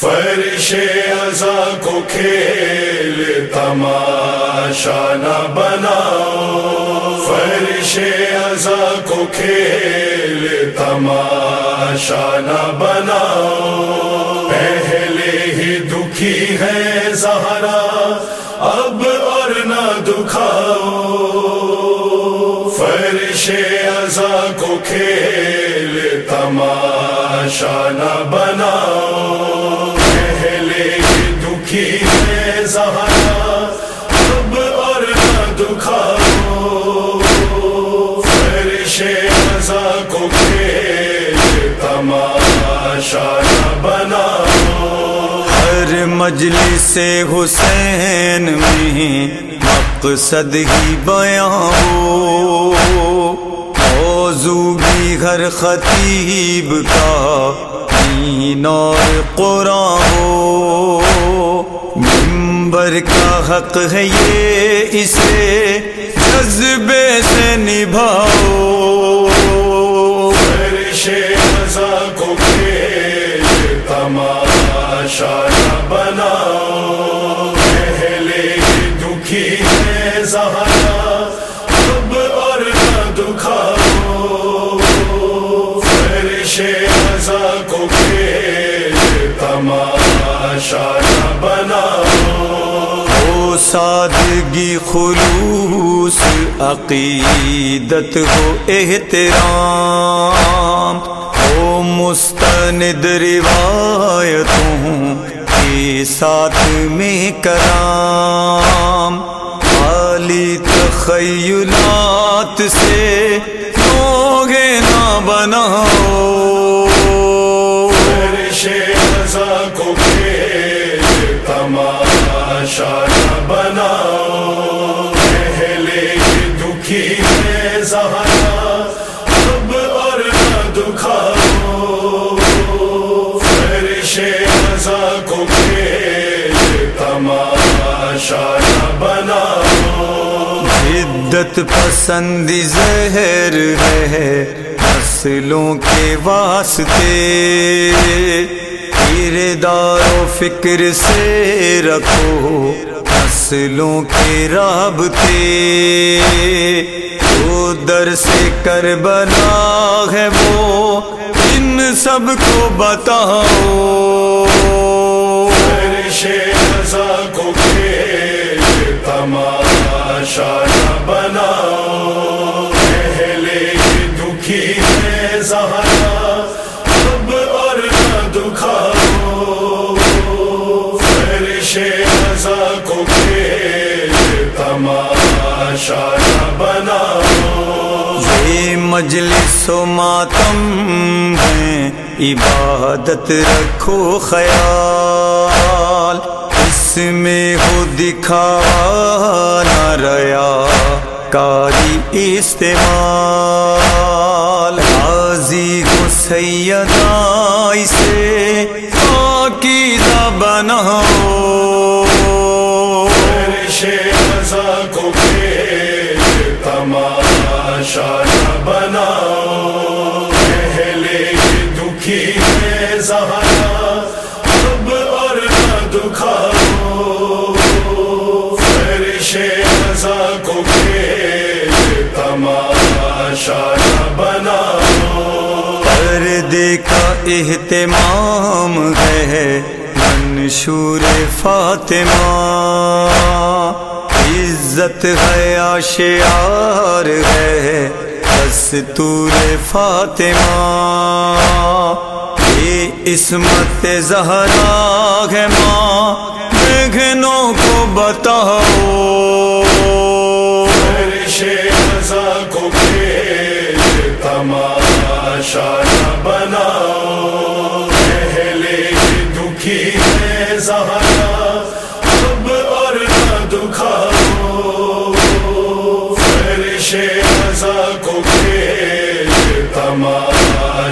فرش ازا کو کھیل تماشا نہ بناؤ۔ فرش ازا کو کھیل تماشا نہ بناؤ۔ پہلے ہی دکھی ہے زہرا، اب اور نہ دکھاؤ۔ فرش ازا کو کھیل تماشا نہ بناؤ۔ پہلے دکھی ہے زہرا، اب اور نہ دکھاؤ۔ فرش ازا کو کھیل تماشا نہ بناؤ۔ ہر مجلس حسین میں مقصد ہی بیان ہو۔ گھر خطیب کا دین اور قرآن ہو ممبر کا حق ہے یہ اسے جذبے سے نبھا فرش ازا کو کھیل تماشا بناؤ۔ ہو سادگی خلوص، عقیدت ہو احترام۔ ہو مستند روایتوں کے ساتھ میں کرام خالی تخیلات سے تماشا نہ بناؤ پہلے دکھی ہے زہرا، اب اور نہ دکھاؤ۔ فرش ازا کو کھیل تماشا نہ بناؤ۔ شدت پسند زہر ہے نسلوں کے واسطے۔ کردار و فکر سے رکھو نسلوں کے رابطے۔ جو در سے کر بنا ہے وہ ان سب کو بتاؤ۔ کو تماشا بناؤ۔ پہلے دکھی ہے زہرا اب اور نہ دکھاؤ مجلس و ماتم ہے، عبادت رکھو خیال، اس میں ہو دکھا نہ ریا کاری استعمال حاضی ہو سیدہ اسے پاکیزہ بناؤ۔ فرش نہ بناؤ پہلے دکھی ہے زہرا اب اور نہ دکھاؤ۔ فرش ازا کو کھیل تماشا نہ بناؤ۔ پردے کا اہتمام ہے منشور فاطمہ۔ عزت ہے آشیار ہے دستور فاطمہ یہ عصمت زہرا ہے ماں، میگھنوں کو بتاؤ۔ کو تماشا بناؤ۔ پہلے دکھی ہے زہرا اب اور نہ دکھاؤ۔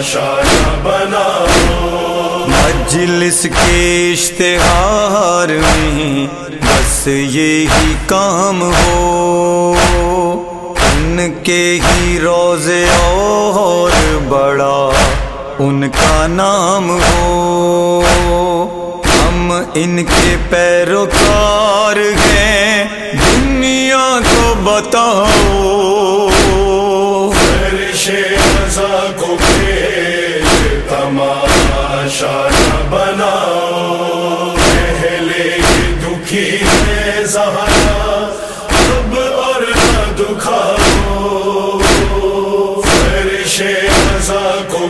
تماشا نہ بناؤ۔ مجلس کے اشتہار میں بس یہی کام ہو۔ ان کے ہی روزے اور بڑا ان کا نام ہو۔ ہم ان کے پیروکار ہیں۔ دنیا کو بتاؤ۔ رضا کو تماشا نہ بناؤ۔ پہلے دکھی ہے زہرا، اب اور نہ دکھاؤ۔ فرش رضا کو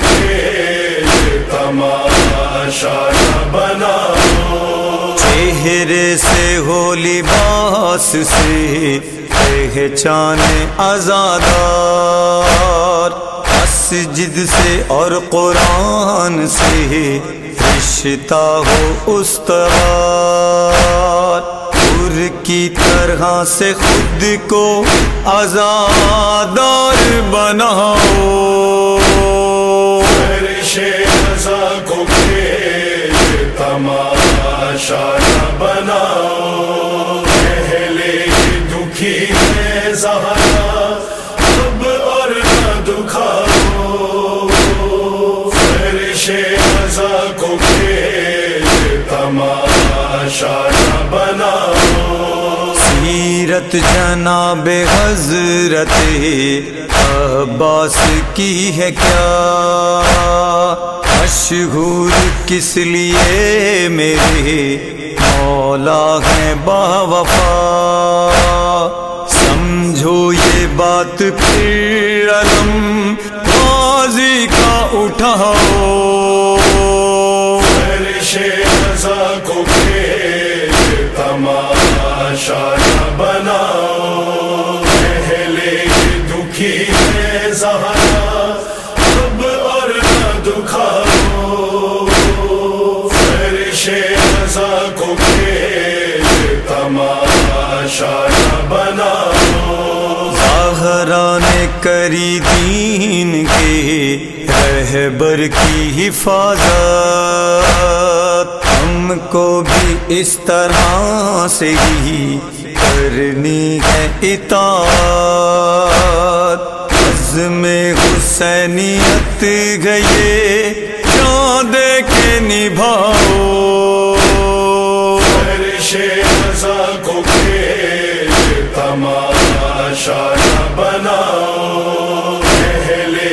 تماشا بناؤ چہرے سے ہو لباس سے پہچان آزادار، مسجد سے اور قرآن سے رشتہ ہو استوار۔ پور کی طرح سے خود کو آزادار بناؤ۔ رضا تماشا بناؤ، پہلے دکھی ہے زہرا، اب اور نہ دکھاؤ۔ فرش رضا کو کھیل تماشا بناؤ۔ سیرت جناب حضرت عباس کی ہے کیا؟ مشہور کس لیے میرے مولا ہے با وفا؟ سمجھو یہ بات پھر علم بازی کا اٹھاؤ۔ فرش رضا کو تماشا رضا کو تماشا بناؤ۔ زہرا نے کری دین کے رہبر کی حفاظت۔ ہم کو بھی اس طرح سے ہی کرنی ہے اطاعت۔ عزم حسینیت گئے جان دے کے نبھاؤ تماشا بناؤ پہلے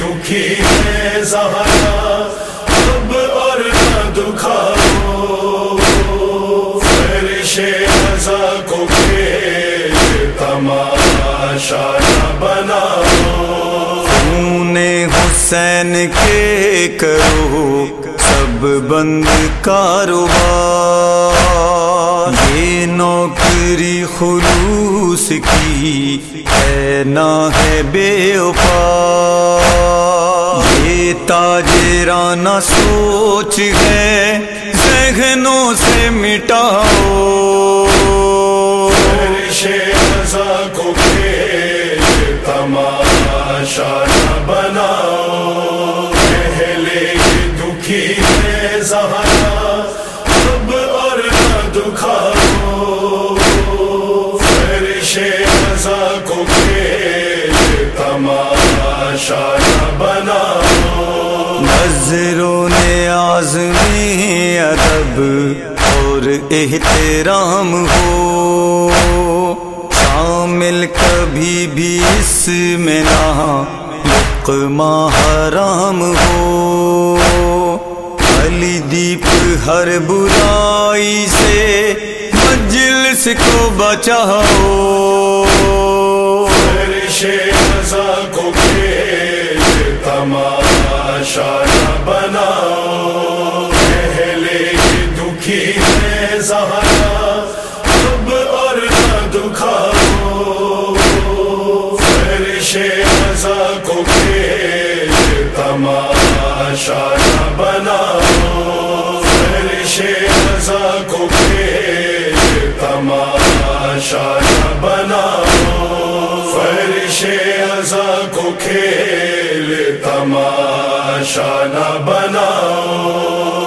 دکھی ہے زہرا اب اور نہ دکھاؤ فرش رضا کو تماشا بناؤ خون حسین کے کرو سب بند کاروبار۔ یہ نوکری خلوص کی ہے، نہ ہے بے وفا۔ یہ تاجرانہ سوچ ہے، ذہنوں سے مٹاؤ۔ کو تماشا بناؤ۔ تماشا بناؤ نظروں نے آزمی ادب اور احترام ہو۔ شامل کبھی بھی اس میں نہ لقمہ حرام ہو۔ علی دیپ ہر برائی سے مجلس کو بچاؤ۔ فرش رضا کو تماشا بناؤ۔ پہلے دکھی ہے زہرا، اب اور نہ دکھاؤ۔ فرش رضا کو تماشا بناؤ۔ فرش رضا کو تماشا بناؤ۔ کھیل تماشا نہ بناؤ۔